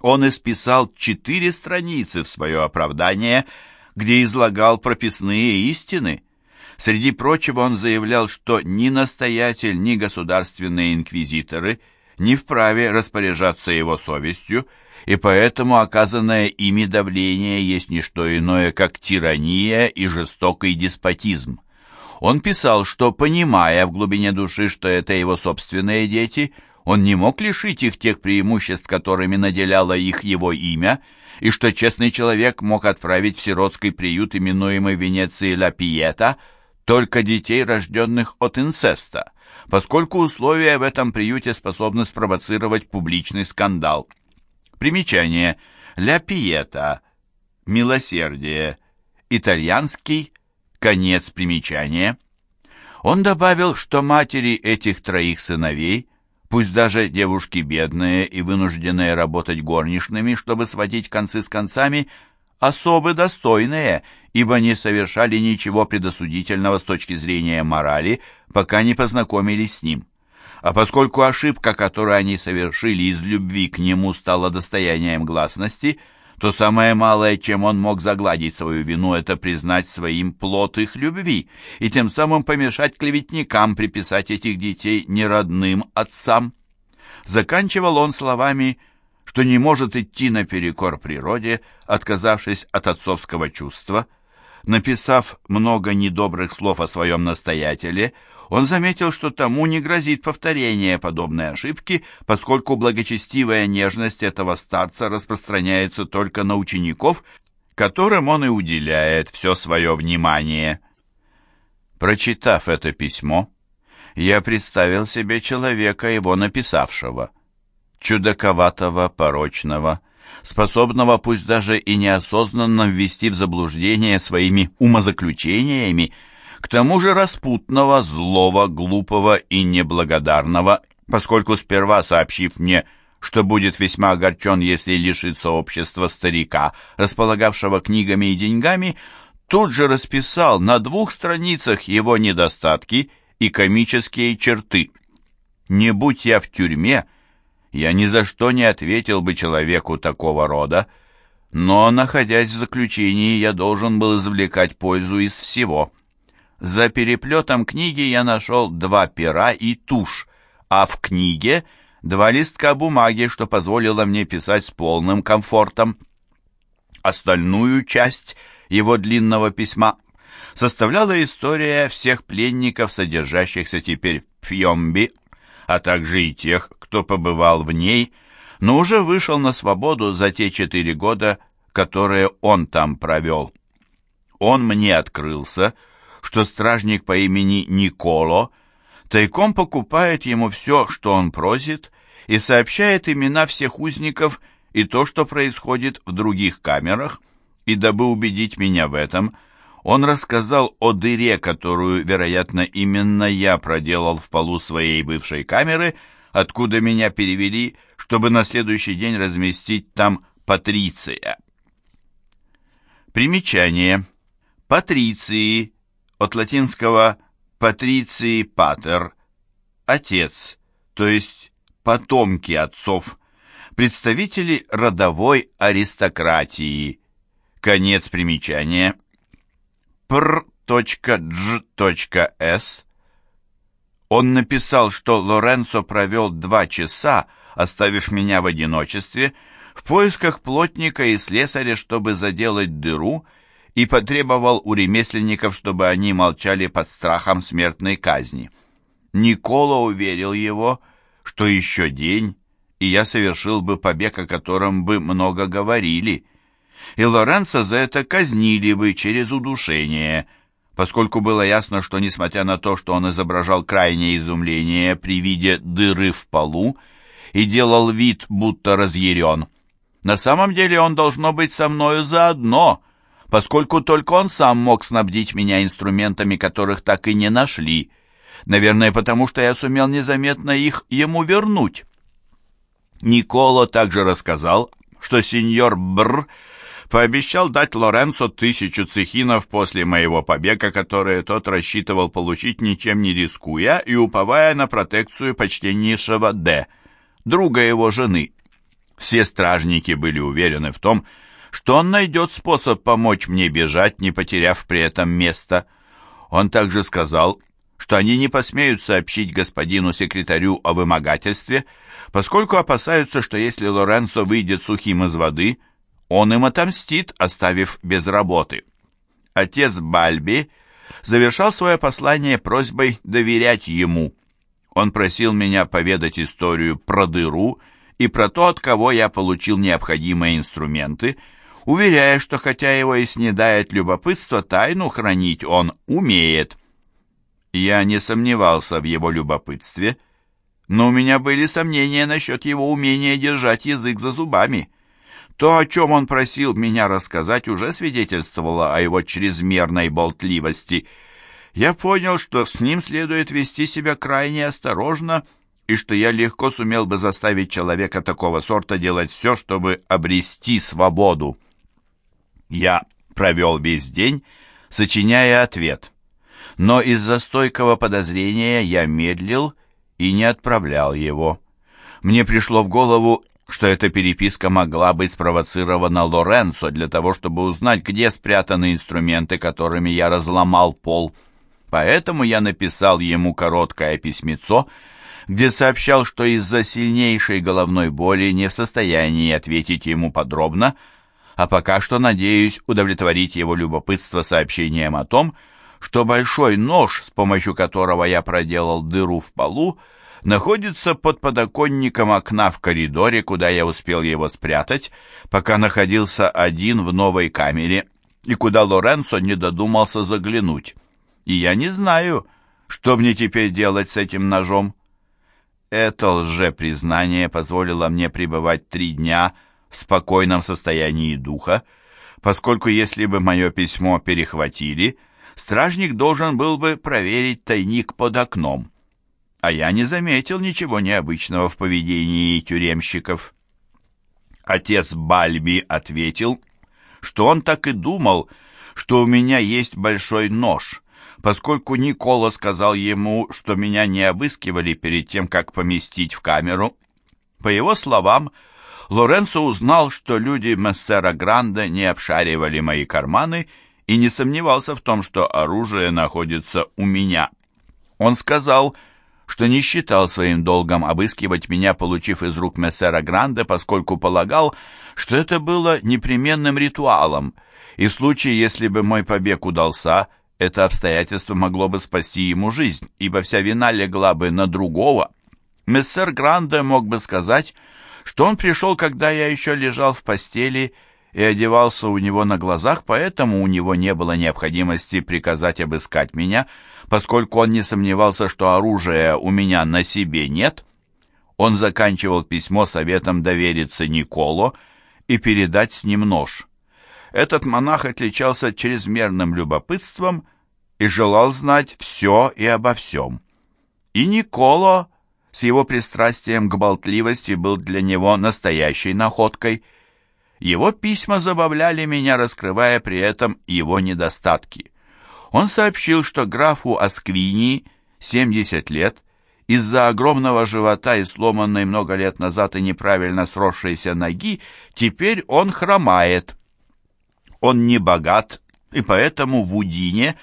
Он исписал четыре страницы в свое оправдание, где излагал прописные истины. Среди прочего он заявлял, что ни настоятель, ни государственные инквизиторы не вправе распоряжаться его совестью, и поэтому оказанное ими давление есть не что иное, как тирания и жестокий деспотизм. Он писал, что, понимая в глубине души, что это его собственные дети, он не мог лишить их тех преимуществ, которыми наделяло их его имя, и что честный человек мог отправить в сиротский приют, именуемый в Венеции Ла Пиета, только детей, рожденных от инцеста, поскольку условия в этом приюте способны спровоцировать публичный скандал. Примечание. Ля Пиета. Милосердие. Итальянский. Конец примечания. Он добавил, что матери этих троих сыновей, пусть даже девушки бедные и вынужденные работать горничными, чтобы сводить концы с концами, особы достойные, ибо не совершали ничего предосудительного с точки зрения морали, пока не познакомились с ним. А поскольку ошибка, которую они совершили из любви к нему, стала достоянием гласности, то самое малое, чем он мог загладить свою вину, это признать своим плод их любви и тем самым помешать клеветникам приписать этих детей неродным отцам. Заканчивал он словами что не может идти наперекор природе, отказавшись от отцовского чувства. Написав много недобрых слов о своем настоятеле, он заметил, что тому не грозит повторение подобной ошибки, поскольку благочестивая нежность этого старца распространяется только на учеников, которым он и уделяет все свое внимание. Прочитав это письмо, я представил себе человека, его написавшего – чудаковатого, порочного, способного пусть даже и неосознанно ввести в заблуждение своими умозаключениями, к тому же распутного, злого, глупого и неблагодарного, поскольку сперва сообщив мне, что будет весьма огорчен, если лишится общества старика, располагавшего книгами и деньгами, тут же расписал на двух страницах его недостатки и комические черты. Не будь я в тюрьме, я ни за что не ответил бы человеку такого рода, но, находясь в заключении, я должен был извлекать пользу из всего. За переплетом книги я нашел два пера и тушь, а в книге два листка бумаги, что позволило мне писать с полным комфортом. Остальную часть его длинного письма составляла история всех пленников, содержащихся теперь в Фьомби, а также и тех, кто побывал в ней, но уже вышел на свободу за те четыре года, которые он там провел. Он мне открылся, что стражник по имени Николо тайком покупает ему все, что он просит, и сообщает имена всех узников и то, что происходит в других камерах, и дабы убедить меня в этом, он рассказал о дыре, которую, вероятно, именно я проделал в полу своей бывшей камеры, откуда меня перевели, чтобы на следующий день разместить там Патриция. Примечание. Патриции, от латинского «патриции патер», отец, то есть потомки отцов, представители родовой аристократии. Конец примечания. Pr.G.S он написал, что Лоренцо провел два часа, оставив меня в одиночестве, в поисках плотника и слесаря, чтобы заделать дыру, и потребовал у ремесленников, чтобы они молчали под страхом смертной казни. Никола уверил его, что еще день, и я совершил бы побег, о котором бы много говорили, и Лоренцо за это казнили бы через удушение – поскольку было ясно, что, несмотря на то, что он изображал крайнее изумление при виде дыры в полу и делал вид, будто разъярен, на самом деле он должно быть со мною заодно, поскольку только он сам мог снабдить меня инструментами, которых так и не нашли, наверное, потому что я сумел незаметно их ему вернуть. Николо также рассказал, что сеньор Бр пообещал дать Лоренцо тысячу цехинов после моего побега, которые тот рассчитывал получить ничем не рискуя и уповая на протекцию почтеннейшего Д, друга его жены. Все стражники были уверены в том, что он найдет способ помочь мне бежать, не потеряв при этом место. Он также сказал, что они не посмеют сообщить господину секретарю о вымогательстве, поскольку опасаются, что если Лоренцо выйдет сухим из воды, он им отомстит, оставив без работы. Отец Бальби завершал свое послание просьбой доверять ему. Он просил меня поведать историю про дыру и про то, от кого я получил необходимые инструменты, уверяя, что хотя его и снедает любопытство, тайну хранить он умеет. Я не сомневался в его любопытстве, но у меня были сомнения насчет его умения держать язык за зубами. То, о чем он просил меня рассказать, уже свидетельствовало о его чрезмерной болтливости. Я понял, что с ним следует вести себя крайне осторожно, и что я легко сумел бы заставить человека такого сорта делать все, чтобы обрести свободу. Я провел весь день, сочиняя ответ — но из-за стойкого подозрения я медлил и не отправлял его. Мне пришло в голову, что эта переписка могла быть спровоцирована Лоренцо для того, чтобы узнать, где спрятаны инструменты, которыми я разломал пол. Поэтому я написал ему короткое письмецо, где сообщал, что из-за сильнейшей головной боли не в состоянии ответить ему подробно, а пока что надеюсь удовлетворить его любопытство сообщением о том, что большой нож, с помощью которого я проделал дыру в полу, находится под подоконником окна в коридоре, куда я успел его спрятать, пока находился один в новой камере, и куда Лоренцо не додумался заглянуть. И я не знаю, что мне теперь делать с этим ножом. Это лжепризнание позволило мне пребывать три дня спокойном состоянии духа, поскольку если бы мое письмо перехватили, стражник должен был бы проверить тайник под окном. А я не заметил ничего необычного в поведении тюремщиков. Отец Бальби ответил, что он так и думал, что у меня есть большой нож, поскольку Никола сказал ему, что меня не обыскивали перед тем, как поместить в камеру. По его словам, Лоренцо узнал, что люди мессера Гранда не обшаривали мои карманы и не сомневался в том, что оружие находится у меня. Он сказал, что не считал своим долгом обыскивать меня, получив из рук мессера Гранде, поскольку полагал, что это было непременным ритуалом, и в случае, если бы мой побег удался, это обстоятельство могло бы спасти ему жизнь, ибо вся вина легла бы на другого. Мессер Гранде мог бы сказать, что он пришел, когда я еще лежал в постели, и одевался у него на глазах, поэтому у него не было необходимости приказать обыскать меня, поскольку он не сомневался, что оружия у меня на себе нет. Он заканчивал письмо советом довериться Николо и передать с ним нож. Этот монах отличался чрезмерным любопытством и желал знать все и обо всем. И Николо с его пристрастием к болтливости был для него настоящей находкой – его письма забавляли меня, раскрывая при этом его недостатки. Он сообщил, что графу Асквини 70 лет, из-за огромного живота и сломанной много лет назад и неправильно сросшейся ноги, теперь он хромает. Он не богат, и поэтому в Удине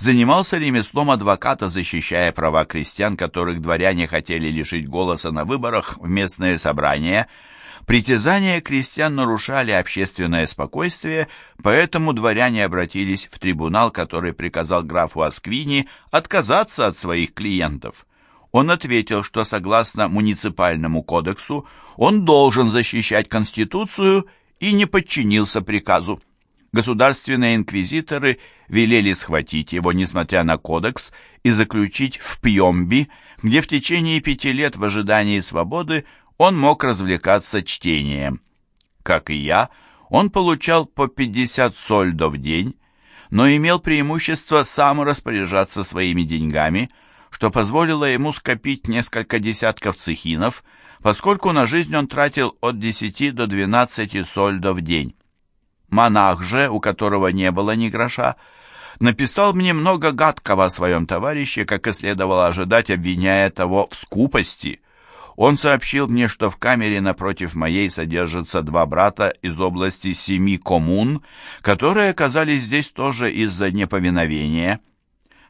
занимался ремеслом адвоката, защищая права крестьян, которых дворяне хотели лишить голоса на выборах в местные собрания – Притязания крестьян нарушали общественное спокойствие, поэтому дворяне обратились в трибунал, который приказал графу Асквини отказаться от своих клиентов. Он ответил, что согласно муниципальному кодексу он должен защищать Конституцию и не подчинился приказу. Государственные инквизиторы велели схватить его, несмотря на кодекс, и заключить в Пьемби, где в течение пяти лет в ожидании свободы он мог развлекаться чтением. Как и я, он получал по 50 сольдов в день, но имел преимущество сам распоряжаться своими деньгами, что позволило ему скопить несколько десятков цехинов, поскольку на жизнь он тратил от 10 до 12 сольдов в день. Монах же, у которого не было ни гроша, написал мне много гадкого о своем товарище, как и следовало ожидать, обвиняя того в скупости – Он сообщил мне, что в камере напротив моей содержатся два брата из области семи коммун, которые оказались здесь тоже из-за неповиновения.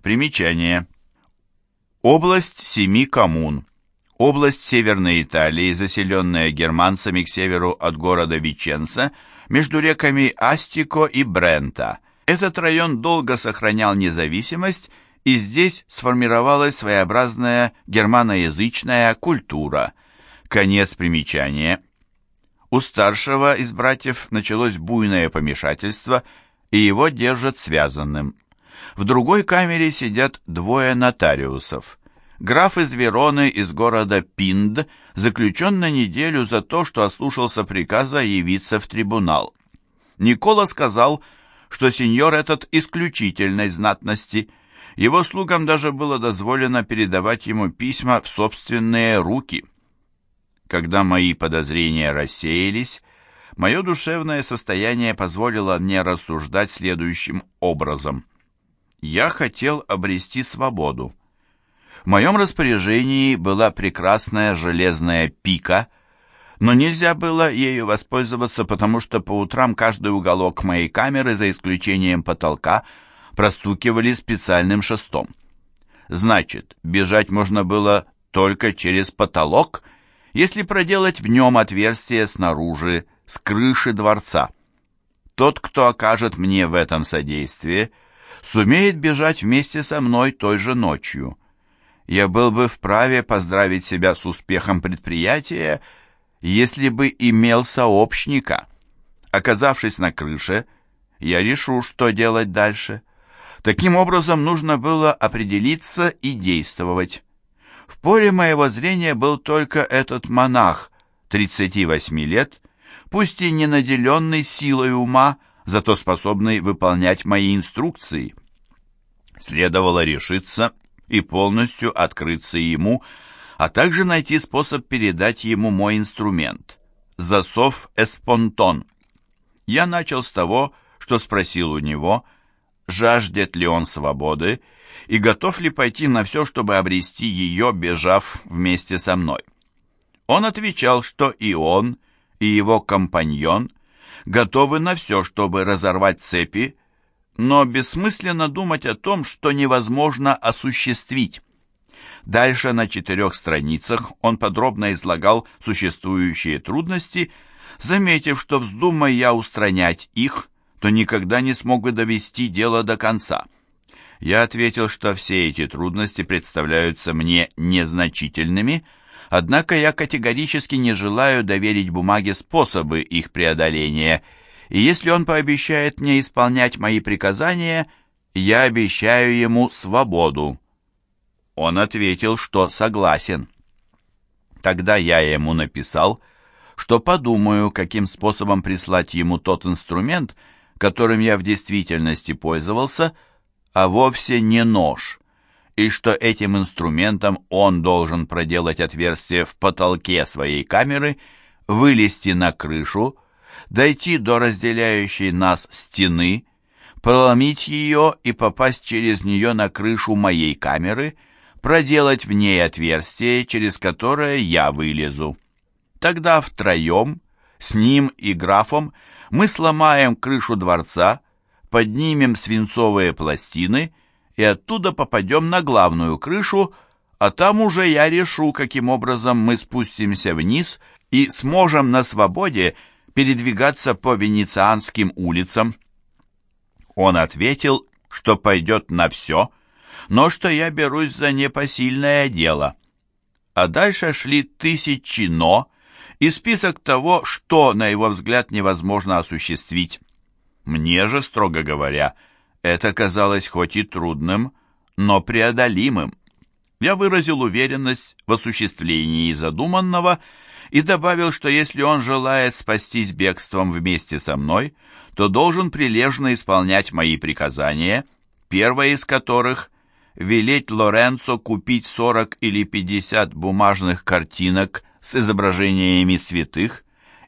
Примечание. Область семи коммун. Область Северной Италии, заселенная германцами к северу от города Веченца, между реками Астико и Брента. Этот район долго сохранял независимость и здесь сформировалась своеобразная германоязычная культура. Конец примечания. У старшего из братьев началось буйное помешательство, и его держат связанным. В другой камере сидят двое нотариусов. Граф из Вероны из города Пинд заключен на неделю за то, что ослушался приказа явиться в трибунал. Никола сказал, что сеньор этот исключительной знатности – его слугам даже было дозволено передавать ему письма в собственные руки. Когда мои подозрения рассеялись, мое душевное состояние позволило мне рассуждать следующим образом. Я хотел обрести свободу. В моем распоряжении была прекрасная железная пика, но нельзя было ею воспользоваться, потому что по утрам каждый уголок моей камеры, за исключением потолка, простукивали специальным шестом. Значит, бежать можно было только через потолок, если проделать в нем отверстие снаружи, с крыши дворца. Тот, кто окажет мне в этом содействие, сумеет бежать вместе со мной той же ночью. Я был бы вправе поздравить себя с успехом предприятия, если бы имел сообщника. Оказавшись на крыше, я решу, что делать дальше. Таким образом, нужно было определиться и действовать. В поле моего зрения был только этот монах, 38 лет, пусть и не наделенный силой ума, зато способный выполнять мои инструкции. Следовало решиться и полностью открыться ему, а также найти способ передать ему мой инструмент – засов эспонтон. Я начал с того, что спросил у него – жаждет ли он свободы и готов ли пойти на все, чтобы обрести ее, бежав вместе со мной. Он отвечал, что и он, и его компаньон готовы на все, чтобы разорвать цепи, но бессмысленно думать о том, что невозможно осуществить. Дальше на четырех страницах он подробно излагал существующие трудности, заметив, что вздумая я устранять их, то никогда не смог бы довести дело до конца. Я ответил, что все эти трудности представляются мне незначительными, однако я категорически не желаю доверить бумаге способы их преодоления, и если он пообещает мне исполнять мои приказания, я обещаю ему свободу. Он ответил, что согласен. Тогда я ему написал, что подумаю, каким способом прислать ему тот инструмент, которым я в действительности пользовался, а вовсе не нож, и что этим инструментом он должен проделать отверстие в потолке своей камеры, вылезти на крышу, дойти до разделяющей нас стены, проломить ее и попасть через нее на крышу моей камеры, проделать в ней отверстие, через которое я вылезу. Тогда втроем, с ним и графом, мы сломаем крышу дворца, поднимем свинцовые пластины и оттуда попадем на главную крышу, а там уже я решу, каким образом мы спустимся вниз и сможем на свободе передвигаться по венецианским улицам. Он ответил, что пойдет на все, но что я берусь за непосильное дело. А дальше шли тысячи «но», и список того, что, на его взгляд, невозможно осуществить. Мне же, строго говоря, это казалось хоть и трудным, но преодолимым. Я выразил уверенность в осуществлении задуманного и добавил, что если он желает спастись бегством вместе со мной, то должен прилежно исполнять мои приказания, первое из которых – велеть Лоренцо купить 40 или 50 бумажных картинок с изображениями святых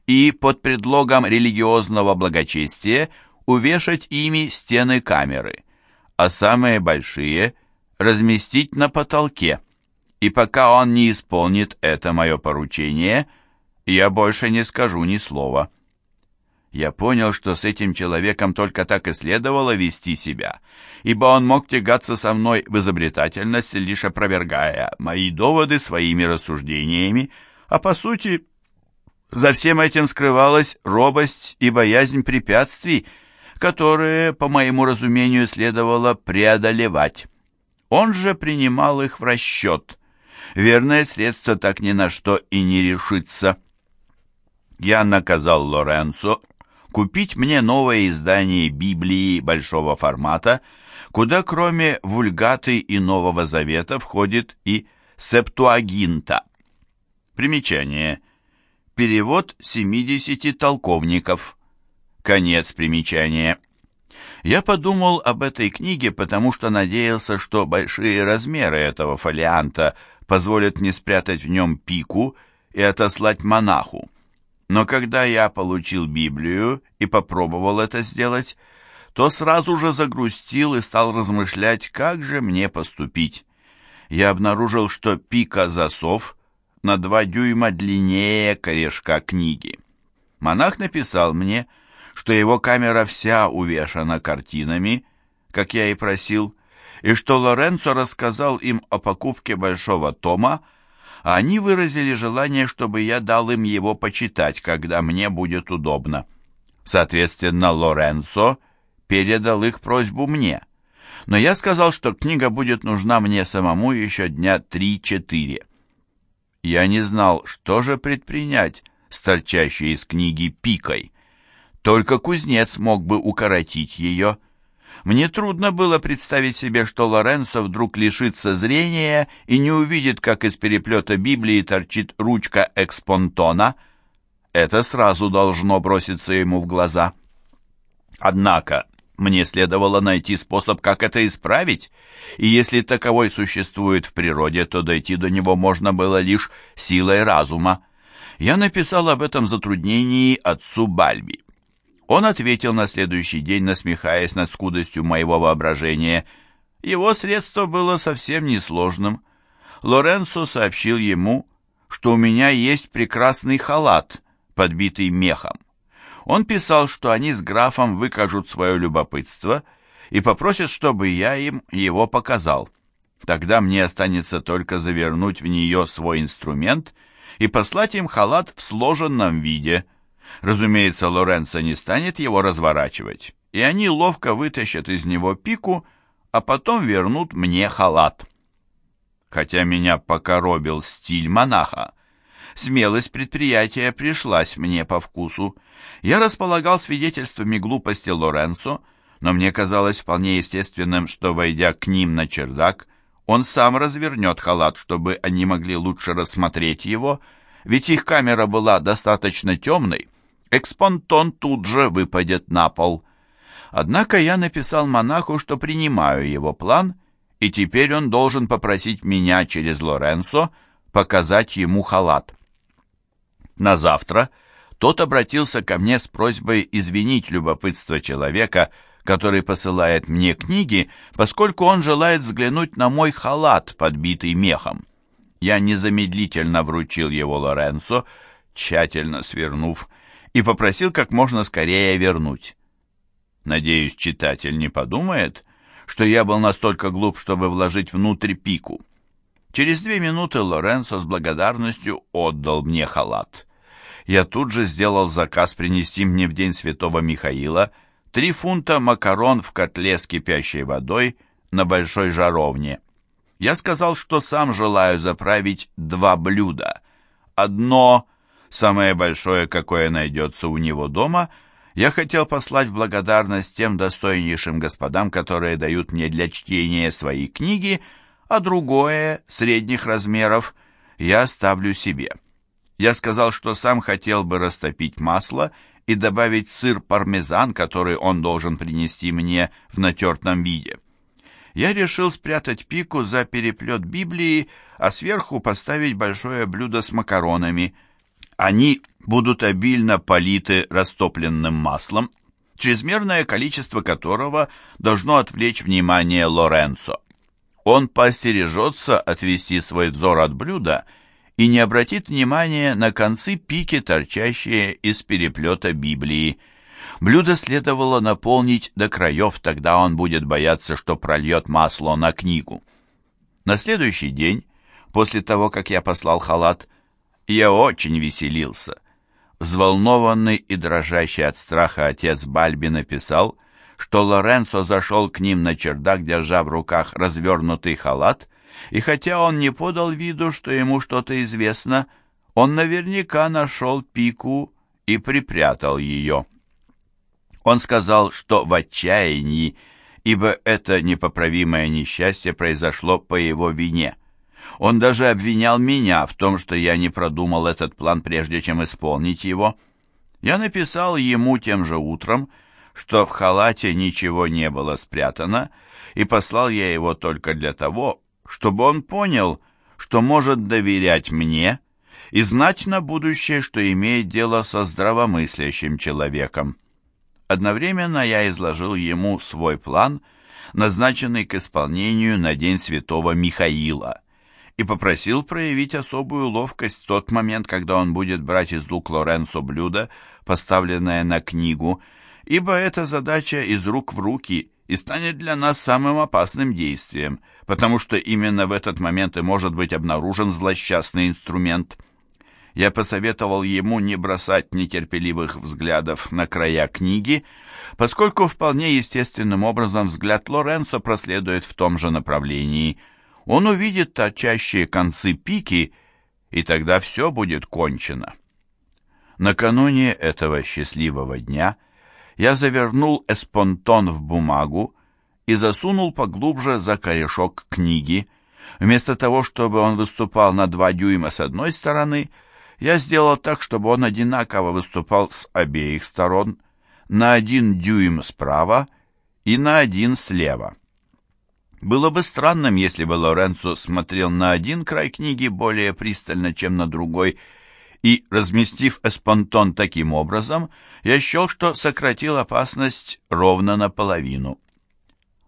и под предлогом религиозного благочестия увешать ими стены камеры, а самые большие разместить на потолке, И пока он не исполнит это мое поручение, я больше не скажу ни слова. Я понял, что с этим человеком только так и следовало вести себя, ибо он мог тягаться со мной в изобретательности, лишь опровергая мои доводы своими рассуждениями, а по сути за всем этим скрывалась робость и боязнь препятствий, которые, по моему разумению, следовало преодолевать. Он же принимал их в расчет. Верное средство так ни на что и не решится. Я наказал Лоренцо купить мне новое издание Библии большого формата, куда кроме Вульгаты и Нового Завета входит и Септуагинта. Примечание. Перевод 70 толковников. Конец примечания. Я подумал об этой книге, потому что надеялся, что большие размеры этого фолианта позволят мне спрятать в нем пику и отослать монаху. Но когда я получил Библию и попробовал это сделать, то сразу же загрустил и стал размышлять, как же мне поступить. Я обнаружил, что пика засов на два дюйма длиннее корешка книги. Монах написал мне, что его камера вся увешана картинами, как я и просил, и что Лоренцо рассказал им о покупке большого тома, они выразили желание, чтобы я дал им его почитать, когда мне будет удобно. Соответственно, Лоренцо передал их просьбу мне. Но я сказал, что книга будет нужна мне самому еще дня три-четыре. Я не знал, что же предпринять с торчащей из книги пикой. Только кузнец мог бы укоротить ее — мне трудно было представить себе, что Лоренцо вдруг лишится зрения и не увидит, как из переплета Библии торчит ручка экспонтона. Это сразу должно броситься ему в глаза. Однако мне следовало найти способ, как это исправить, и если таковой существует в природе, то дойти до него можно было лишь силой разума. Я написал об этом затруднении отцу Бальби. Он ответил на следующий день, насмехаясь над скудостью моего воображения. Его средство было совсем несложным. Лоренцо сообщил ему, что у меня есть прекрасный халат, подбитый мехом. Он писал, что они с графом выкажут свое любопытство и попросят, чтобы я им его показал. Тогда мне останется только завернуть в нее свой инструмент и послать им халат в сложенном виде – Разумеется, Лоренцо не станет его разворачивать, и они ловко вытащат из него пику, а потом вернут мне халат. Хотя меня покоробил стиль монаха, смелость предприятия пришлась мне по вкусу. Я располагал свидетельствами глупости Лоренцо, но мне казалось вполне естественным, что, войдя к ним на чердак, он сам развернет халат, чтобы они могли лучше рассмотреть его, ведь их камера была достаточно темной, экспонтон тут же выпадет на пол. Однако я написал монаху, что принимаю его план, и теперь он должен попросить меня через Лоренцо показать ему халат. На завтра тот обратился ко мне с просьбой извинить любопытство человека, который посылает мне книги, поскольку он желает взглянуть на мой халат, подбитый мехом. Я незамедлительно вручил его Лоренцо, тщательно свернув и попросил как можно скорее вернуть. Надеюсь, читатель не подумает, что я был настолько глуп, чтобы вложить внутрь пику. Через две минуты Лоренцо с благодарностью отдал мне халат. Я тут же сделал заказ принести мне в день святого Михаила три фунта макарон в котле с кипящей водой на большой жаровне. Я сказал, что сам желаю заправить два блюда. Одно самое большое, какое найдется у него дома, я хотел послать в благодарность тем достойнейшим господам, которые дают мне для чтения свои книги, а другое, средних размеров, я оставлю себе. Я сказал, что сам хотел бы растопить масло и добавить сыр пармезан, который он должен принести мне в натертом виде. Я решил спрятать пику за переплет Библии, а сверху поставить большое блюдо с макаронами – они будут обильно политы растопленным маслом, чрезмерное количество которого должно отвлечь внимание Лоренцо. он поостережется отвести свой взор от блюда и не обратит внимания на концы пики, торчащие из переплета Библии. Блюдо следовало наполнить до краев, тогда он будет бояться, что прольет масло на книгу. На следующий день, после того, как я послал халат, я очень веселился. Взволнованный и дрожащий от страха отец Бальби написал, что Лоренцо зашел к ним на чердак, держа в руках развернутый халат, и хотя он не подал виду, что ему что-то известно, он наверняка нашел пику и припрятал ее. Он сказал, что в отчаянии, ибо это непоправимое несчастье произошло по его вине. Он даже обвинял меня в том, что я не продумал этот план, прежде чем исполнить его. Я написал ему тем же утром, что в халате ничего не было спрятано, и послал я его только для того, чтобы он понял, что может доверять мне и знать на будущее, что имеет дело со здравомыслящим человеком. Одновременно я изложил ему свой план, назначенный к исполнению на День Святого Михаила, и попросил проявить особую ловкость в тот момент, когда он будет брать из лук Лоренцо блюдо, поставленное на книгу, ибо эта задача из рук в руки и станет для нас самым опасным действием, потому что именно в этот момент и может быть обнаружен злосчастный инструмент. Я посоветовал ему не бросать нетерпеливых взглядов на края книги, поскольку вполне естественным образом взгляд Лоренцо проследует в том же направлении. Он увидит торчащие концы пики, и тогда все будет кончено. Накануне этого счастливого дня – я завернул эспонтон в бумагу и засунул поглубже за корешок книги. Вместо того, чтобы он выступал на два дюйма с одной стороны, я сделал так, чтобы он одинаково выступал с обеих сторон, на один дюйм справа и на один слева. Было бы странным, если бы Лоренцо смотрел на один край книги более пристально, чем на другой, и, разместив эспонтон таким образом, я счел, что сократил опасность ровно наполовину.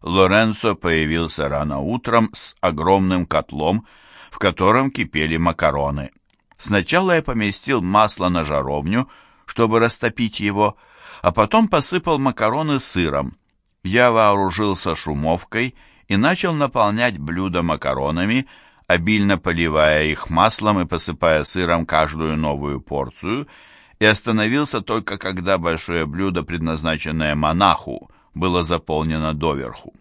Лоренцо появился рано утром с огромным котлом, в котором кипели макароны. Сначала я поместил масло на жаровню, чтобы растопить его, а потом посыпал макароны сыром. Я вооружился шумовкой и начал наполнять блюдо макаронами, обильно поливая их маслом и посыпая сыром каждую новую порцию, и остановился только когда большое блюдо, предназначенное монаху, было заполнено доверху.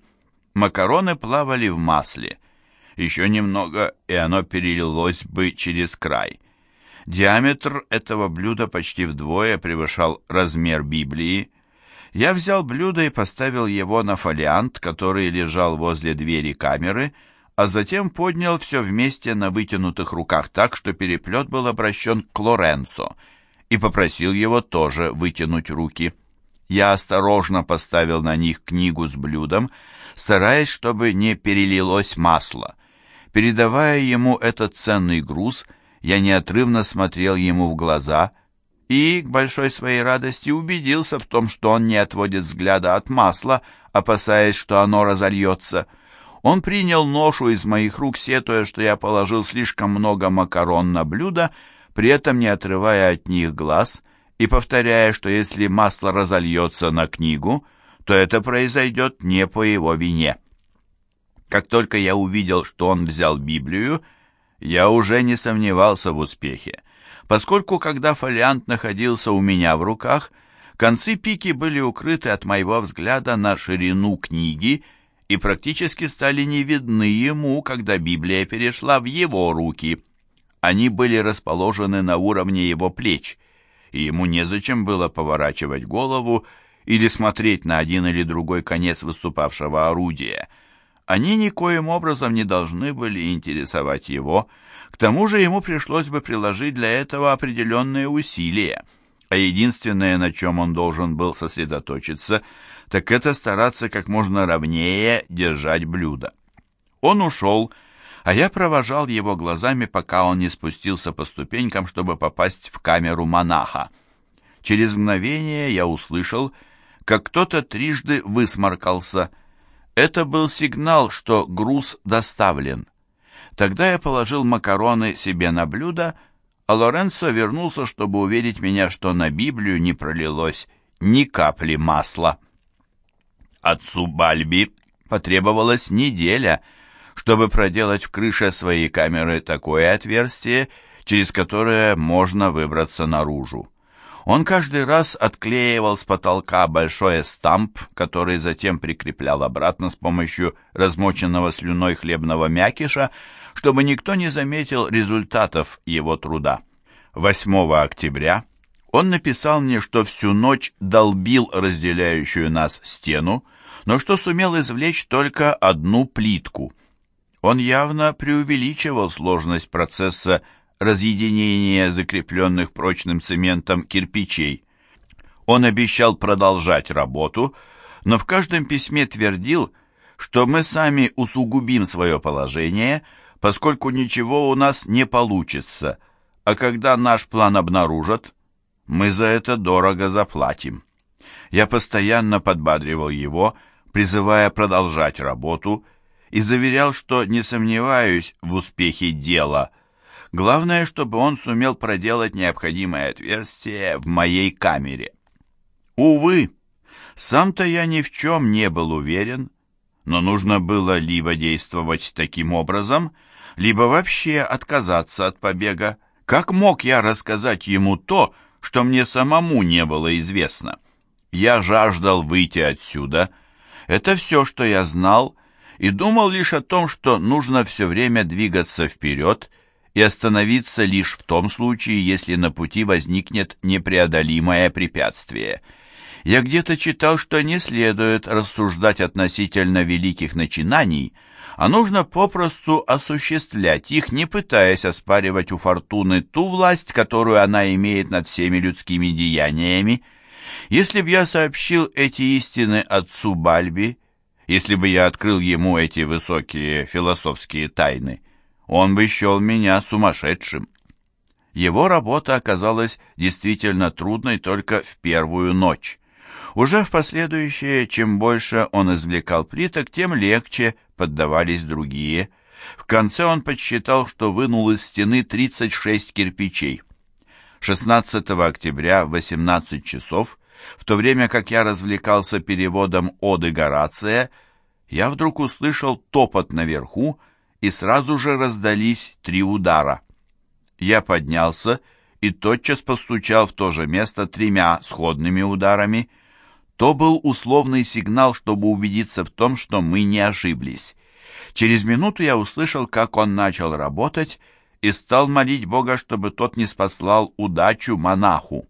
Макароны плавали в масле. Еще немного, и оно перелилось бы через край. Диаметр этого блюда почти вдвое превышал размер Библии. Я взял блюдо и поставил его на фолиант, который лежал возле двери камеры, а затем поднял все вместе на вытянутых руках так, что переплет был обращен к Лоренцо, и попросил его тоже вытянуть руки. Я осторожно поставил на них книгу с блюдом, стараясь, чтобы не перелилось масло. Передавая ему этот ценный груз, я неотрывно смотрел ему в глаза и, к большой своей радости, убедился в том, что он не отводит взгляда от масла, опасаясь, что оно разольется — он принял ношу из моих рук, сетуя, что я положил слишком много макарон на блюдо, при этом не отрывая от них глаз, и повторяя, что если масло разольется на книгу, то это произойдет не по его вине. Как только я увидел, что он взял Библию, я уже не сомневался в успехе, поскольку, когда фолиант находился у меня в руках, концы пики были укрыты от моего взгляда на ширину книги, и практически стали не видны ему, когда Библия перешла в его руки. Они были расположены на уровне его плеч, и ему незачем было поворачивать голову или смотреть на один или другой конец выступавшего орудия. Они никоим образом не должны были интересовать его, к тому же ему пришлось бы приложить для этого определенные усилия, а единственное, на чем он должен был сосредоточиться – так это стараться как можно ровнее держать блюдо. Он ушел, а я провожал его глазами, пока он не спустился по ступенькам, чтобы попасть в камеру монаха. Через мгновение я услышал, как кто-то трижды высморкался. Это был сигнал, что груз доставлен. Тогда я положил макароны себе на блюдо, а Лоренцо вернулся, чтобы уверить меня, что на Библию не пролилось ни капли масла. Отцу Бальби потребовалась неделя, чтобы проделать в крыше своей камеры такое отверстие, через которое можно выбраться наружу. Он каждый раз отклеивал с потолка большой стамп, который затем прикреплял обратно с помощью размоченного слюной хлебного мякиша, чтобы никто не заметил результатов его труда. 8 октября он написал мне, что всю ночь долбил разделяющую нас стену, но что сумел извлечь только одну плитку. Он явно преувеличивал сложность процесса разъединения закрепленных прочным цементом кирпичей. Он обещал продолжать работу, но в каждом письме твердил, что мы сами усугубим свое положение, поскольку ничего у нас не получится, а когда наш план обнаружат, мы за это дорого заплатим. Я постоянно подбадривал его, призывая продолжать работу, и заверял, что не сомневаюсь в успехе дела. Главное, чтобы он сумел проделать необходимое отверстие в моей камере. Увы, сам-то я ни в чем не был уверен, но нужно было либо действовать таким образом, либо вообще отказаться от побега. Как мог я рассказать ему то, что мне самому не было известно? Я жаждал выйти отсюда. Это все, что я знал, и думал лишь о том, что нужно все время двигаться вперед и остановиться лишь в том случае, если на пути возникнет непреодолимое препятствие. Я где-то читал, что не следует рассуждать относительно великих начинаний, а нужно попросту осуществлять их, не пытаясь оспаривать у фортуны ту власть, которую она имеет над всеми людскими деяниями. Если б я сообщил эти истины отцу Бальби, если бы я открыл ему эти высокие философские тайны, он бы счел меня сумасшедшим. Его работа оказалась действительно трудной только в первую ночь. Уже в последующее, чем больше он извлекал плиток, тем легче поддавались другие. В конце он подсчитал, что вынул из стены 36 кирпичей. 16 октября в 18 часов в то время как я развлекался переводом оды Горация, я вдруг услышал топот наверху, и сразу же раздались три удара. Я поднялся и тотчас постучал в то же место тремя сходными ударами. То был условный сигнал, чтобы убедиться в том, что мы не ошиблись. Через минуту я услышал, как он начал работать, и стал молить Бога, чтобы тот не спаслал удачу монаху.